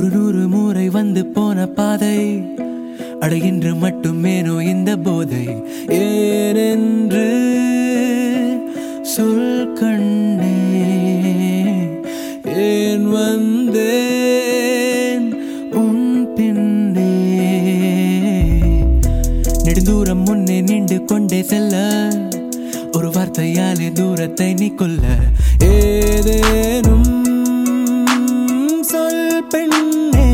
ஒரு நூறு முறை வந்து போன பாதை. அடைகின்று மட்டுமேனோ இந்த போதை. ஏனென்று சொல் கண்ணே ஏன் வந்தேன் உன் பின்னே. நெடுந்தூரம் முன்னே நின்று கொண்டே செல்ல. ஒரு வார்த்தையாலே தூரத்தை நீ கொல்ல. ஏதேனும் பெண்ணே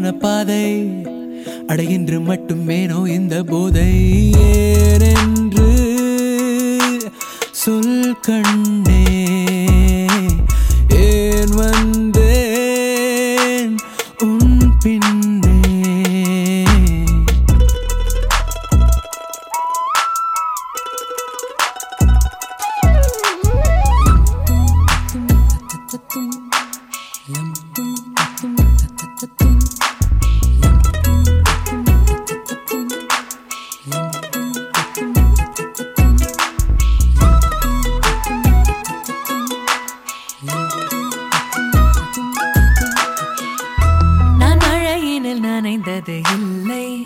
போன பாதை அடைகின்று மட்டுமேனோ இந்த போதை. ஏனென்று சொல் கண்ணே நனைந்தது இல்லை.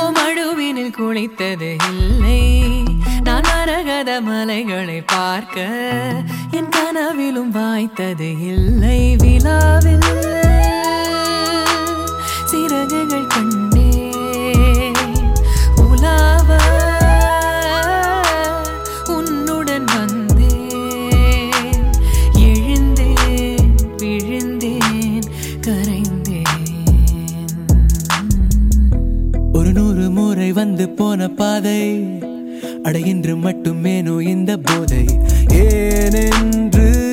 ஓ மழுவினில் குளித்தது இல்லை. நான் மரகத மலைகளை பார்க்க என் கனவிலும் வாய்த்தது இல்லை. விழாவில் சிறகுகள் கண்டே பாதை. அடைகின்று மட்டுமேனோ இந்த போதை. ஏனென்று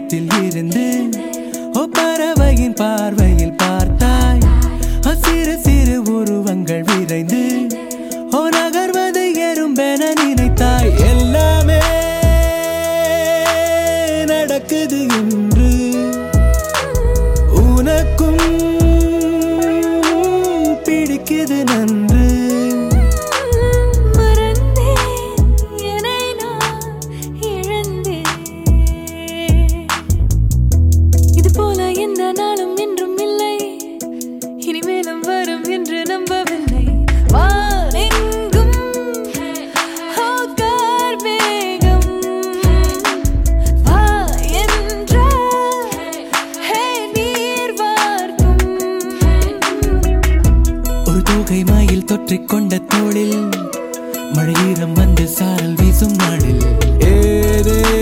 இடத்தில் இருந்து ஓ பறவையின் பார்வையில் பார்த்தாய். சிறு தூகை மயில் தொற்றிக் கொண்ட தோளில் மழை ஈரம் வந்து சாரல் வீசும் நாளில். ஏதே